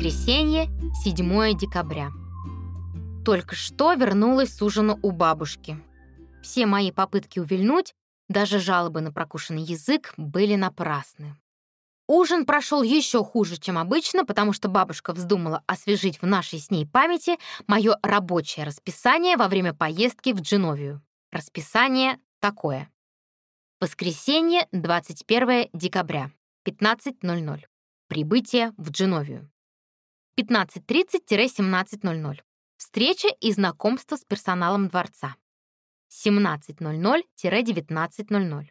Воскресенье, 7 декабря. Только что вернулась с ужина у бабушки. Все мои попытки увильнуть, даже жалобы на прокушенный язык, были напрасны. Ужин прошел еще хуже, чем обычно, потому что бабушка вздумала освежить в нашей с ней памяти мое рабочее расписание во время поездки в Дженовию. Расписание такое. Воскресенье, 21 декабря, 15.00. Прибытие в Дженовию. 15.30-17.00. Встреча и знакомство с персоналом дворца. 17.00-19.00.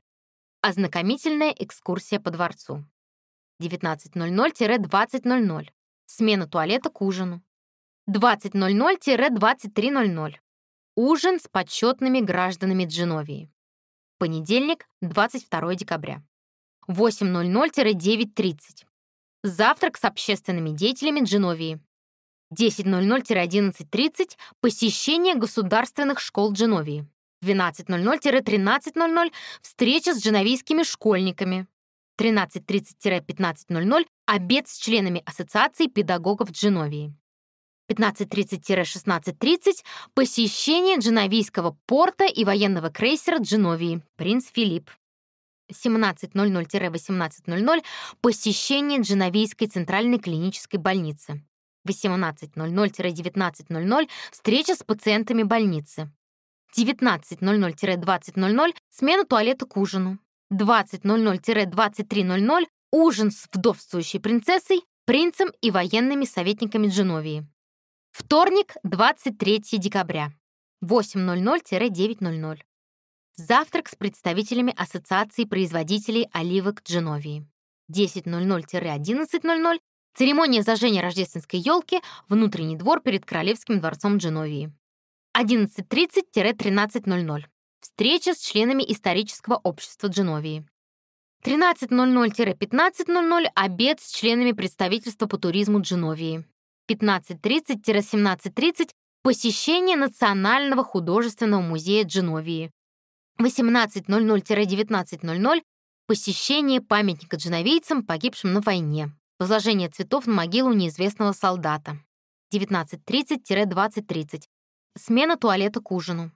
Ознакомительная экскурсия по дворцу. 19.00-20.00. Смена туалета к ужину. 20.00-23.00. Ужин с почетными гражданами Дженовии. Понедельник, 22 декабря. 8.00-9.30. Завтрак с общественными деятелями Дженовии. 10.00-11.30 посещение государственных школ Дженовии. 12.00-13.00 встреча с дженовийскими школьниками. 13.30-15.00 обед с членами Ассоциации педагогов Дженовии. 15.30-16.30 посещение дженовийского порта и военного крейсера Дженовии «Принц Филипп». 17.00-18.00 посещение Дженовийской центральной клинической больницы. 18.00-19.00 встреча с пациентами больницы. 19.00-20.00 смена туалета к ужину. 20.00-23.00 ужин с вдовствующей принцессой, принцем и военными советниками Дженовии. Вторник, 23 декабря. 8.00-9.00. Завтрак с представителями Ассоциации производителей оливок Дженовии. 10.00-11.00. Церемония зажжения рождественской елки, внутренний двор перед Королевским дворцом Дженовии. 11.30-13.00. Встреча с членами исторического общества Дженовии. 13.00-15.00 обед с членами представительства по туризму Дженовии. 15.30-17.30 посещение Национального художественного музея Дженовии. 18.00-19.00 посещение памятника дженовийцам, погибшим на войне. Возложение цветов на могилу неизвестного солдата. 19.30-20.30 смена туалета к ужину.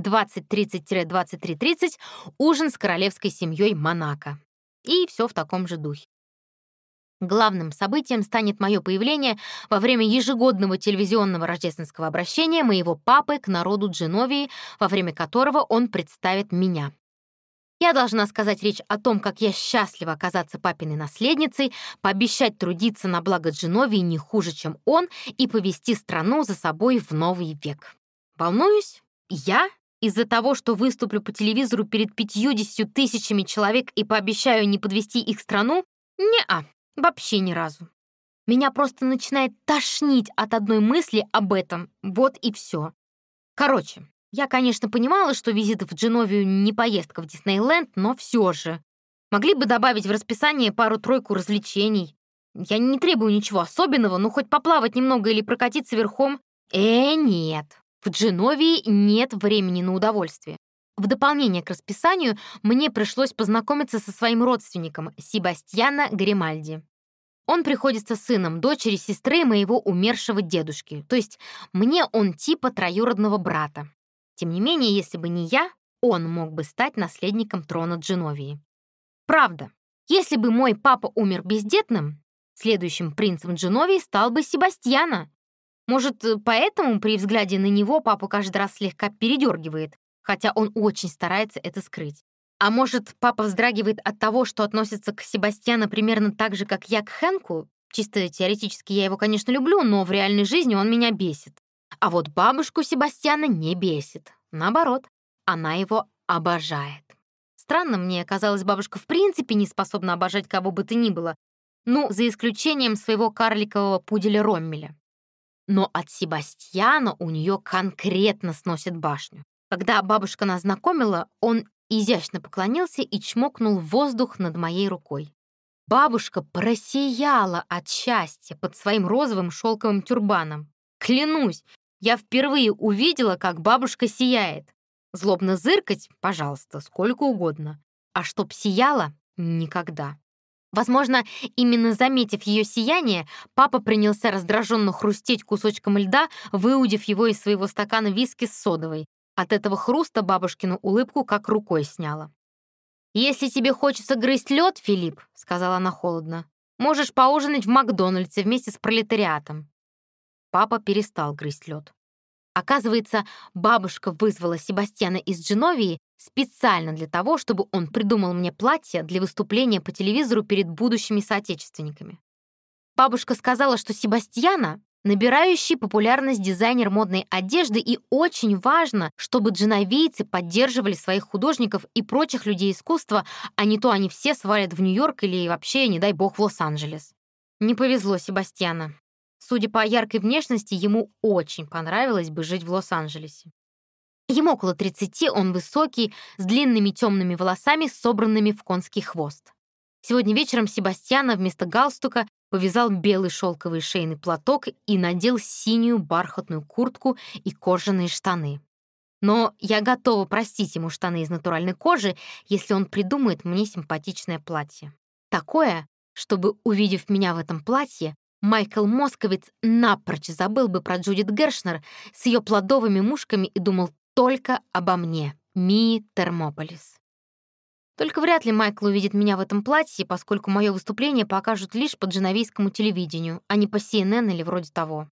20.30-23.30 ужин с королевской семьей Монако. И все в таком же духе. Главным событием станет мое появление во время ежегодного телевизионного рождественского обращения моего папы к народу Дженовии, во время которого он представит меня. Я должна сказать речь о том, как я счастлива оказаться папиной наследницей, пообещать трудиться на благо Дженовии не хуже, чем он, и повести страну за собой в новый век. Волнуюсь? Я? Из-за того, что выступлю по телевизору перед 50 тысячами человек и пообещаю не подвести их страну? Не-а. Вообще ни разу. Меня просто начинает тошнить от одной мысли об этом. Вот и все. Короче, я, конечно, понимала, что визит в Дженовию не поездка в Диснейленд, но все же. Могли бы добавить в расписание пару-тройку развлечений. Я не требую ничего особенного, ну хоть поплавать немного или прокатиться верхом. Э, нет. В Дженовии нет времени на удовольствие. В дополнение к расписанию мне пришлось познакомиться со своим родственником Себастьяна Гримальди. Он приходится сыном дочери сестры моего умершего дедушки, то есть мне он типа троюродного брата. Тем не менее, если бы не я, он мог бы стать наследником трона Дженовии. Правда, если бы мой папа умер бездетным, следующим принцем Дженовии стал бы Себастьяна. Может, поэтому при взгляде на него папу каждый раз слегка передергивает, хотя он очень старается это скрыть. А может, папа вздрагивает от того, что относится к Себастьяну примерно так же, как я к Хэнку? Чисто теоретически я его, конечно, люблю, но в реальной жизни он меня бесит. А вот бабушку Себастьяна не бесит. Наоборот, она его обожает. Странно мне казалось, бабушка в принципе не способна обожать кого бы то ни было, ну, за исключением своего карликового пуделя Роммеля. Но от Себастьяна у нее конкретно сносит башню. Когда бабушка нас знакомила, он изящно поклонился и чмокнул воздух над моей рукой. Бабушка просияла от счастья под своим розовым шелковым тюрбаном. Клянусь, я впервые увидела, как бабушка сияет. Злобно зыркать, пожалуйста, сколько угодно. А чтоб сияла — никогда. Возможно, именно заметив ее сияние, папа принялся раздраженно хрустеть кусочком льда, выудив его из своего стакана виски с содовой. От этого хруста бабушкину улыбку как рукой сняла. «Если тебе хочется грызть лед, Филипп», — сказала она холодно, «можешь поужинать в Макдональдсе вместе с пролетариатом». Папа перестал грызть лед. Оказывается, бабушка вызвала Себастьяна из Дженовии специально для того, чтобы он придумал мне платье для выступления по телевизору перед будущими соотечественниками. Бабушка сказала, что Себастьяна — набирающий популярность дизайнер модной одежды, и очень важно, чтобы дженовийцы поддерживали своих художников и прочих людей искусства, а не то они все свалят в Нью-Йорк или вообще, не дай бог, в Лос-Анджелес. Не повезло Себастьяна. Судя по яркой внешности, ему очень понравилось бы жить в Лос-Анджелесе. Ему около 30, он высокий, с длинными темными волосами, собранными в конский хвост. Сегодня вечером Себастьяна вместо галстука повязал белый шелковый шейный платок и надел синюю бархатную куртку и кожаные штаны. Но я готова простить ему штаны из натуральной кожи, если он придумает мне симпатичное платье. Такое, чтобы, увидев меня в этом платье, Майкл Московиц напрочь забыл бы про Джудит Гершнер с ее плодовыми мушками и думал только обо мне, Мии Термополис. Только вряд ли Майкл увидит меня в этом платье, поскольку мое выступление покажут лишь по дженовийскому телевидению, а не по CNN или вроде того.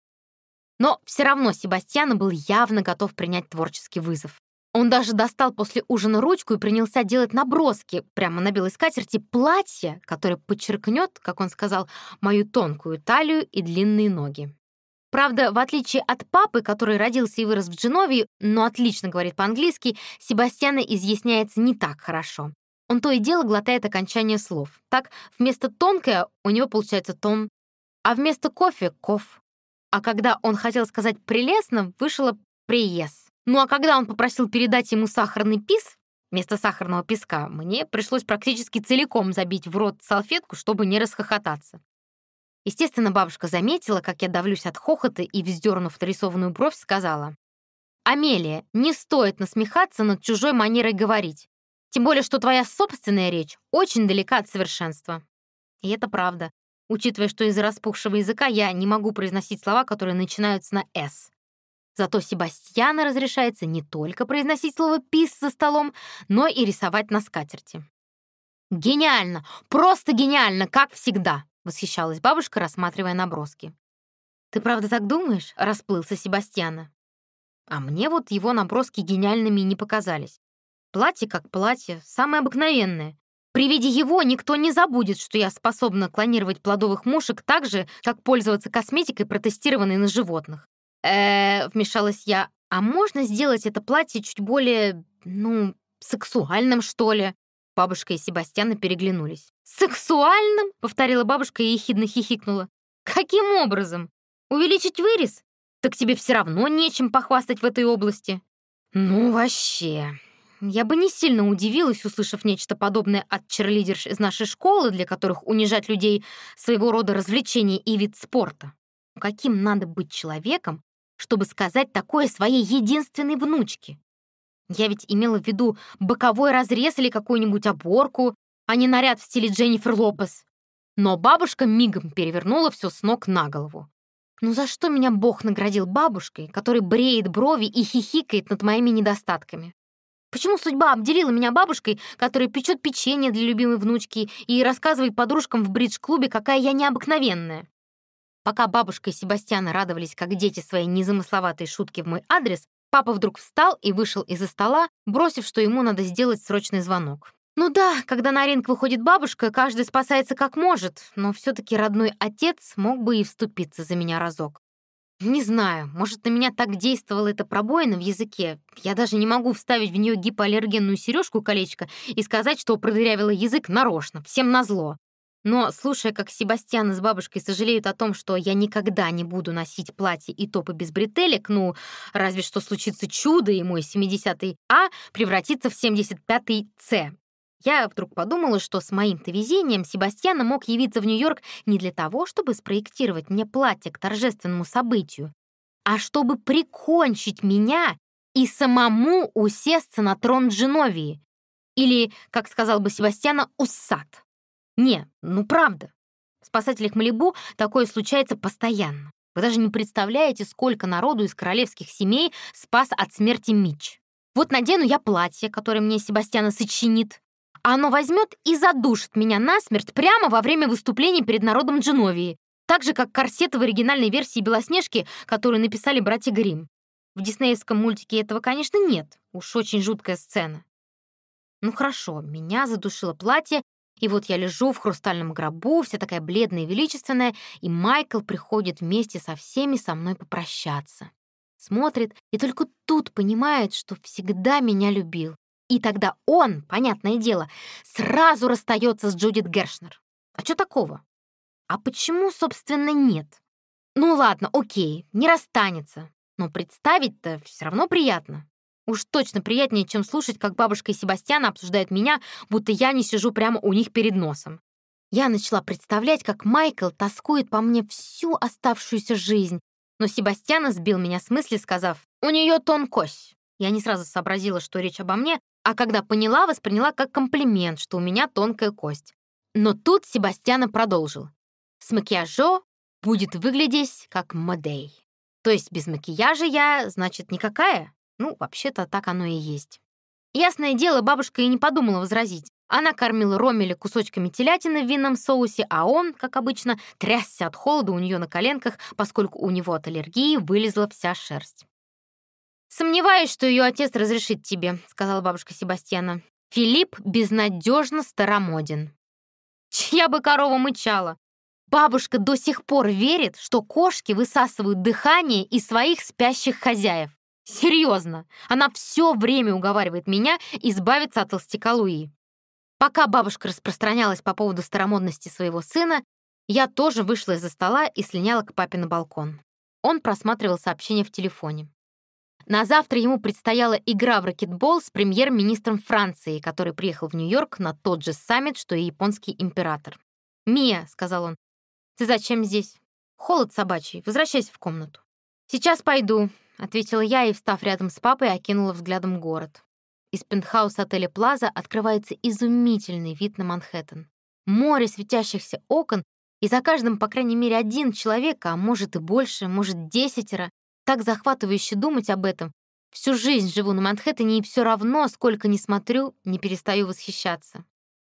Но все равно Себастьян был явно готов принять творческий вызов. Он даже достал после ужина ручку и принялся делать наброски прямо на белой скатерти платья, которое подчеркнет, как он сказал, мою тонкую талию и длинные ноги. Правда, в отличие от папы, который родился и вырос в Дженовии, но отлично говорит по-английски, Себастьяна изъясняется не так хорошо. Он то и дело глотает окончание слов. Так, вместо «тонкое» у него получается «тон», а вместо «кофе» — «ков». А когда он хотел сказать «прелестно», вышло «приес». Ну а когда он попросил передать ему сахарный пис вместо сахарного песка, мне пришлось практически целиком забить в рот салфетку, чтобы не расхохотаться. Естественно, бабушка заметила, как я давлюсь от хохота и, вздернув нарисованную бровь, сказала, «Амелия, не стоит насмехаться над чужой манерой говорить, тем более, что твоя собственная речь очень далека от совершенства». И это правда, учитывая, что из-за распухшего языка я не могу произносить слова, которые начинаются на «с». Зато Себастьяна разрешается не только произносить слово «пис» за столом, но и рисовать на скатерти. «Гениально! Просто гениально, как всегда!» — восхищалась бабушка, рассматривая наброски. «Ты правда так думаешь?» — расплылся Себастьяна. А мне вот его наброски гениальными не показались. Платье как платье, самое обыкновенное. При виде его никто не забудет, что я способна клонировать плодовых мушек так же, как пользоваться косметикой, протестированной на животных э вмешалась я. «А можно сделать это платье чуть более, ну, сексуальным, что ли?» Бабушка и Себастьяна переглянулись. «Сексуальным?» — повторила бабушка и ехидно хихикнула. «Каким образом? Увеличить вырез? Так тебе все равно нечем похвастать в этой области». «Ну, вообще...» Я бы не сильно удивилась, услышав нечто подобное от черлидерш из нашей школы, для которых унижать людей — своего рода развлечение и вид спорта. Каким надо быть человеком, чтобы сказать такое своей единственной внучке. Я ведь имела в виду боковой разрез или какую-нибудь оборку, а не наряд в стиле Дженнифер Лопес. Но бабушка мигом перевернула все с ног на голову. Ну за что меня Бог наградил бабушкой, которая бреет брови и хихикает над моими недостатками? Почему судьба обделила меня бабушкой, которая печет печенье для любимой внучки и рассказывает подружкам в бридж-клубе, какая я необыкновенная? Пока бабушка и Себастьяна радовались, как дети, своей незамысловатой шутки в мой адрес, папа вдруг встал и вышел из-за стола, бросив, что ему надо сделать срочный звонок. Ну да, когда на ринг выходит бабушка, каждый спасается как может, но все таки родной отец мог бы и вступиться за меня разок. Не знаю, может, на меня так действовала эта пробоина в языке. Я даже не могу вставить в нее гипоаллергенную сережку колечко и сказать, что продырявила язык нарочно, всем назло. Но, слушая, как Себастьян с бабушкой сожалеют о том, что я никогда не буду носить платье и топы без бретелек, ну, разве что случится чудо, и мой 70-й А превратится в 75-й С. Я вдруг подумала, что с моим-то везением Себастьяна мог явиться в Нью-Йорк не для того, чтобы спроектировать мне платье к торжественному событию, а чтобы прикончить меня и самому усесться на трон Дженовии. Или, как сказал бы Себастьяна, уссад. Не, ну правда. В спасателях Малибу такое случается постоянно. Вы даже не представляете, сколько народу из королевских семей спас от смерти Мич. Вот надену я платье, которое мне Себастьяна сочинит, оно возьмет и задушит меня насмерть прямо во время выступления перед народом Дженовии, так же, как корсет в оригинальной версии «Белоснежки», которую написали братья Гримм. В диснеевском мультике этого, конечно, нет. Уж очень жуткая сцена. Ну хорошо, меня задушило платье, и вот я лежу в хрустальном гробу, вся такая бледная и величественная, и Майкл приходит вместе со всеми со мной попрощаться. Смотрит и только тут понимает, что всегда меня любил. И тогда он, понятное дело, сразу расстается с Джудит Гершнер. А что такого? А почему, собственно, нет? Ну ладно, окей, не расстанется. Но представить-то все равно приятно. Уж точно приятнее, чем слушать, как бабушка и Себастьян обсуждают меня, будто я не сижу прямо у них перед носом. Я начала представлять, как Майкл тоскует по мне всю оставшуюся жизнь, но Себастьяна сбил меня с мысли, сказав «У нее тон кость». Я не сразу сообразила, что речь обо мне, а когда поняла, восприняла как комплимент, что у меня тонкая кость. Но тут Себастьяна продолжил. «С макияжо будет выглядеть как модей». То есть без макияжа я, значит, никакая? Ну, вообще-то так оно и есть. Ясное дело, бабушка и не подумала возразить. Она кормила Ромеля кусочками телятины в винном соусе, а он, как обычно, трясся от холода у нее на коленках, поскольку у него от аллергии вылезла вся шерсть. «Сомневаюсь, что ее отец разрешит тебе», — сказала бабушка Себастьяна. «Филипп безнадежно старомоден». Чья бы корова мычала? Бабушка до сих пор верит, что кошки высасывают дыхание из своих спящих хозяев. Серьезно, она все время уговаривает меня избавиться от толстяка Луи. Пока бабушка распространялась по поводу старомодности своего сына, я тоже вышла из-за стола и слиняла к папе на балкон. Он просматривал сообщения в телефоне. На завтра ему предстояла игра в ракетбол с премьер-министром Франции, который приехал в Нью-Йорк на тот же саммит, что и японский император. «Мия», — сказал он, — «ты зачем здесь? Холод собачий, возвращайся в комнату». «Сейчас пойду», — ответила я и, встав рядом с папой, окинула взглядом город. Из пентхауса отеля «Плаза» открывается изумительный вид на Манхэттен. Море светящихся окон, и за каждым, по крайней мере, один человек, а может и больше, может, десятеро. Так захватывающе думать об этом. Всю жизнь живу на Манхэттене, и все равно, сколько ни смотрю, не перестаю восхищаться.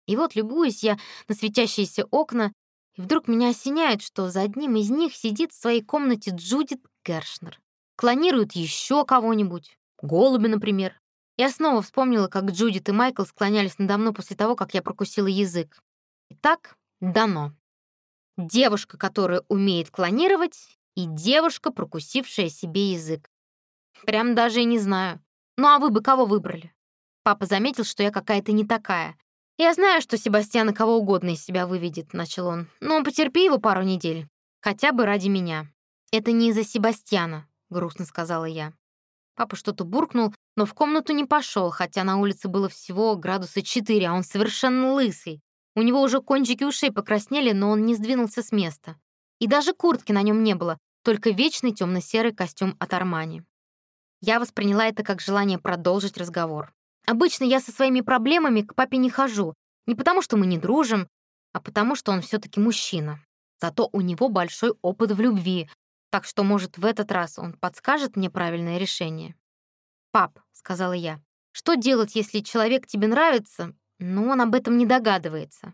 И вот любуюсь я на светящиеся окна, и вдруг меня осеняет, что за одним из них сидит в своей комнате Джудит Гершнер. Клонирует еще кого-нибудь. Голуби, например. Я снова вспомнила, как Джудит и Майкл склонялись надо мной после того, как я прокусила язык. Итак, дано. Девушка, которая умеет клонировать, и девушка, прокусившая себе язык. Прям даже и не знаю. Ну а вы бы кого выбрали? Папа заметил, что я какая-то не такая. Я знаю, что Себастьян кого угодно из себя выведет, начал он. Но потерпи его пару недель. Хотя бы ради меня. Это не из-за Себастьяна, грустно сказала я. Папа что-то буркнул, но в комнату не пошел, хотя на улице было всего градуса 4, а он совершенно лысый. У него уже кончики ушей покраснели, но он не сдвинулся с места. И даже куртки на нем не было, только вечный темно-серый костюм от Армани. Я восприняла это как желание продолжить разговор. Обычно я со своими проблемами к папе не хожу, не потому что мы не дружим, а потому что он все таки мужчина. Зато у него большой опыт в любви, так что, может, в этот раз он подскажет мне правильное решение. «Пап», — сказала я, — «что делать, если человек тебе нравится, но он об этом не догадывается?»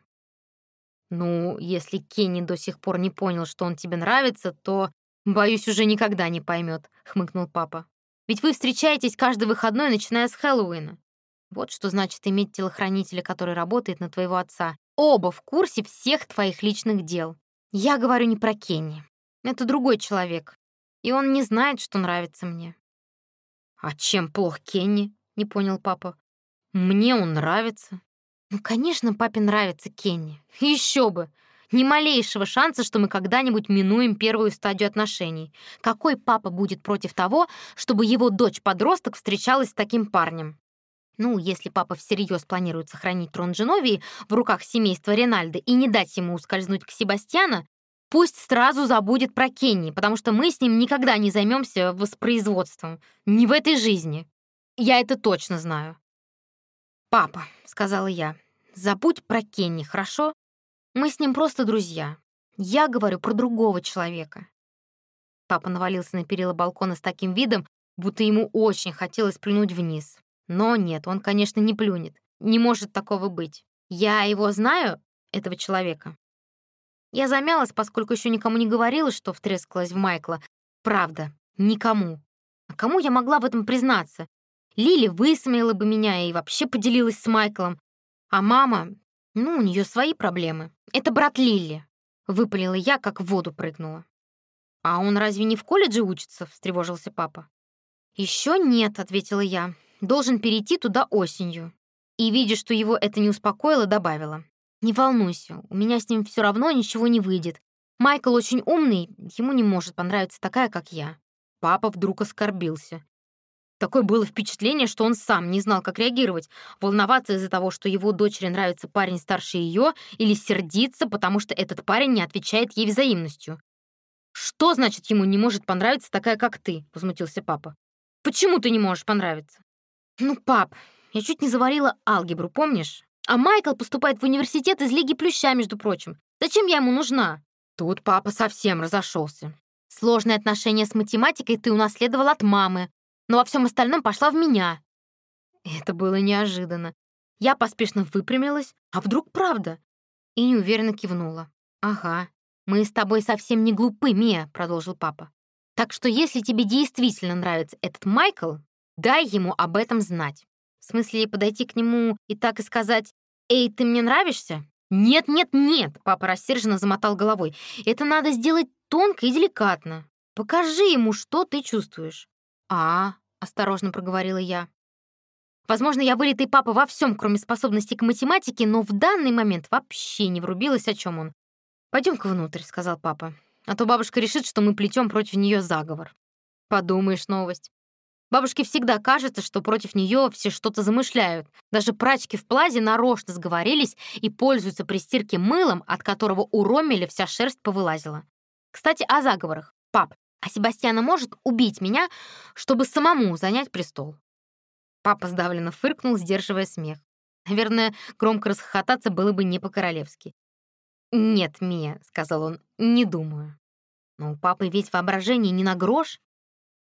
«Ну, если Кенни до сих пор не понял, что он тебе нравится, то, боюсь, уже никогда не поймет», — хмыкнул папа. «Ведь вы встречаетесь каждый выходной, начиная с Хэллоуина. Вот что значит иметь телохранителя, который работает на твоего отца. Оба в курсе всех твоих личных дел. Я говорю не про Кенни. Это другой человек, и он не знает, что нравится мне». «А чем плох Кенни?» — не понял папа. «Мне он нравится». «Ну, конечно, папе нравится Кенни. Еще бы! Ни малейшего шанса, что мы когда-нибудь минуем первую стадию отношений. Какой папа будет против того, чтобы его дочь-подросток встречалась с таким парнем? Ну, если папа всерьез планирует сохранить трон Дженовии в руках семейства Ренальда и не дать ему ускользнуть к Себастьяна, Пусть сразу забудет про Кенни, потому что мы с ним никогда не займемся воспроизводством. Не в этой жизни. Я это точно знаю. «Папа», — сказала я, — «забудь про Кенни, хорошо? Мы с ним просто друзья. Я говорю про другого человека. Папа навалился на перила балкона с таким видом, будто ему очень хотелось плюнуть вниз. Но нет, он, конечно, не плюнет. Не может такого быть. Я его знаю, этого человека. Я замялась, поскольку еще никому не говорила, что втрескалась в Майкла. Правда, никому. А кому я могла в этом признаться? Лили высмеяла бы меня и вообще поделилась с Майклом. А мама, ну, у нее свои проблемы. Это брат Лили. Выпалила я, как в воду прыгнула. «А он разве не в колледже учится?» — встревожился папа. «Еще нет», — ответила я. «Должен перейти туда осенью». И, видя, что его это не успокоило, добавила. «Не волнуйся, у меня с ним все равно ничего не выйдет. Майкл очень умный, ему не может понравиться такая, как я». Папа вдруг оскорбился. Такое было впечатление, что он сам не знал, как реагировать. Волноваться из-за того, что его дочери нравится парень старше ее, или сердиться, потому что этот парень не отвечает ей взаимностью. «Что значит, ему не может понравиться такая, как ты?» — возмутился папа. «Почему ты не можешь понравиться?» «Ну, пап, я чуть не заварила алгебру, помнишь? А Майкл поступает в университет из Лиги Плюща, между прочим. Зачем я ему нужна?» Тут папа совсем разошелся. «Сложные отношения с математикой ты унаследовал от мамы, но во всем остальном пошла в меня. Это было неожиданно. Я поспешно выпрямилась, а вдруг правда? И неуверенно кивнула. «Ага, мы с тобой совсем не глупы, Мия», — продолжил папа. «Так что если тебе действительно нравится этот Майкл, дай ему об этом знать. В смысле, подойти к нему и так и сказать «Эй, ты мне нравишься?» «Нет, нет, нет!» — папа рассерженно замотал головой. «Это надо сделать тонко и деликатно. Покажи ему, что ты чувствуешь. «А, — осторожно проговорила я. Возможно, я вылитый папа во всем, кроме способностей к математике, но в данный момент вообще не врубилась, о чем он. «Пойдем-ка внутрь», — сказал папа. «А то бабушка решит, что мы плетем против нее заговор». Подумаешь, новость. Бабушке всегда кажется, что против нее все что-то замышляют. Даже прачки в плазе нарочно сговорились и пользуются при стирке мылом, от которого у Ромеля вся шерсть повылазила. Кстати, о заговорах. Пап, а Себастьяна может убить меня, чтобы самому занять престол. Папа сдавленно фыркнул, сдерживая смех. Наверное, громко расхохотаться было бы не по-королевски. «Нет, Мия», — сказал он, — «не думаю». Но у папы ведь воображение не на грош.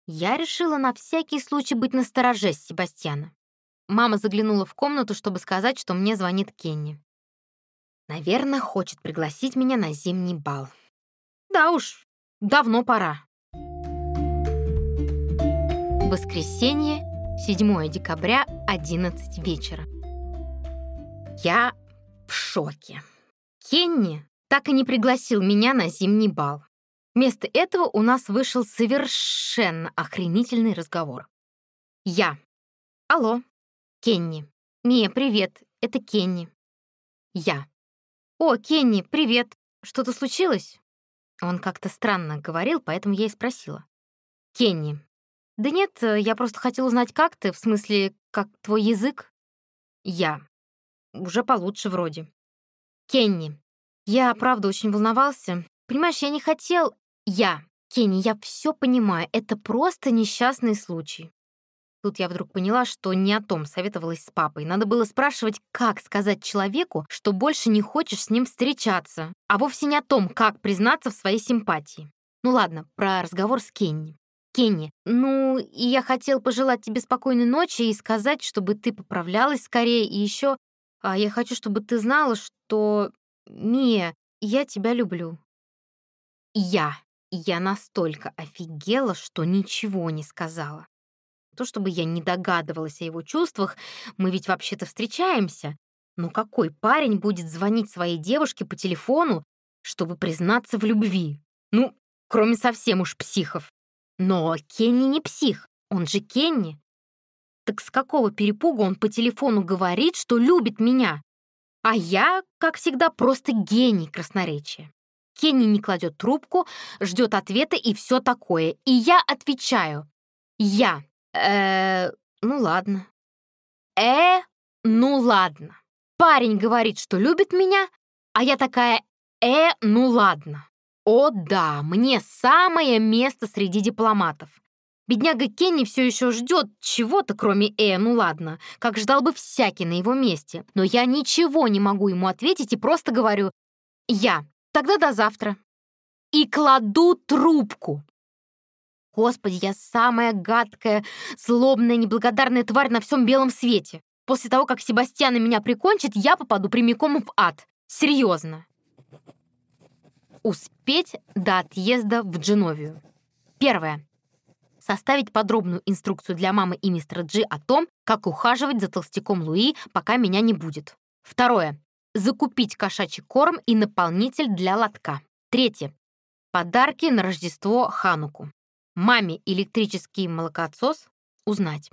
Я решила на всякий случай быть настороже с Себастьяна. Мама заглянула в комнату, чтобы сказать, что мне звонит Кенни. Наверное, хочет пригласить меня на зимний бал. Да уж, давно пора. Воскресенье, 7 декабря, 11 вечера. Я в шоке. Кенни так и не пригласил меня на зимний бал. Вместо этого у нас вышел совершенно охренительный разговор. Я. Алло. Кенни. Мия, привет. Это Кенни. Я. О, Кенни, привет. Что-то случилось? Он как-то странно говорил, поэтому я и спросила. Кенни. «Да нет, э, я просто хотел узнать, как ты, в смысле, как твой язык?» «Я. Уже получше вроде». «Кенни. Я, правда, очень волновался. Понимаешь, я не хотел...» «Я. Кенни, я все понимаю, это просто несчастный случай». Тут я вдруг поняла, что не о том советовалась с папой. Надо было спрашивать, как сказать человеку, что больше не хочешь с ним встречаться, а вовсе не о том, как признаться в своей симпатии. Ну ладно, про разговор с Кенни. Кенни, ну, я хотел пожелать тебе спокойной ночи и сказать, чтобы ты поправлялась скорее, и еще а я хочу, чтобы ты знала, что... Мия, я тебя люблю. Я. Я настолько офигела, что ничего не сказала. То, чтобы я не догадывалась о его чувствах, мы ведь вообще-то встречаемся. Но какой парень будет звонить своей девушке по телефону, чтобы признаться в любви? Ну, кроме совсем уж психов. Но Кенни не псих, он же Кенни. Так с какого перепуга он по телефону говорит, что любит меня? А я, как всегда, просто гений красноречия. Кенни не кладет трубку, ждет ответа и все такое. И я отвечаю. Я. Э, ну ладно. Э, ну ладно. Парень говорит, что любит меня, а я такая, э, ну ладно. О да, мне самое место среди дипломатов. Бедняга Кенни все еще ждет чего-то, кроме «э», ну ладно, как ждал бы всякий на его месте. Но я ничего не могу ему ответить и просто говорю Я. Тогда до завтра. И кладу трубку. Господи, я самая гадкая, злобная, неблагодарная тварь на всем белом свете. После того, как Себастьян меня прикончит, я попаду прямиком в ад. Серьезно. Успеть до отъезда в Дженовию. Первое. Составить подробную инструкцию для мамы и мистера Джи о том, как ухаживать за толстяком Луи, пока меня не будет. Второе. Закупить кошачий корм и наполнитель для лотка. Третье. Подарки на Рождество Хануку. Маме электрический молокоотсос узнать.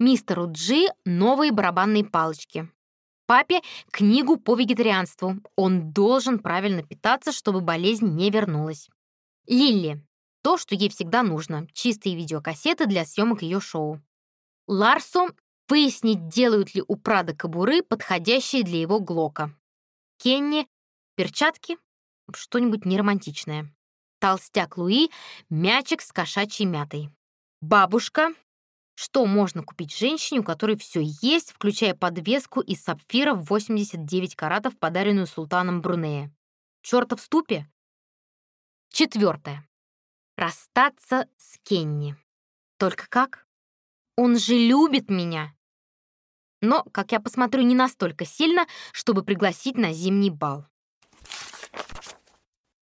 Мистеру Джи новые барабанные палочки. Папе книгу по вегетарианству. Он должен правильно питаться, чтобы болезнь не вернулась. Лилли. То, что ей всегда нужно. Чистые видеокассеты для съемок ее шоу. Ларсу выяснить, делают ли у Прада кобуры, подходящие для его глока. Кенни — перчатки, что-нибудь неромантичное. Толстяк Луи — мячик с кошачьей мятой. Бабушка — что можно купить женщине, у которой все есть, включая подвеску из сапфира в 89 каратов, подаренную султаном Брунея. Чёртов ступе? Четвертое. Расстаться с Кенни. Только как? Он же любит меня но, как я посмотрю, не настолько сильно, чтобы пригласить на зимний бал.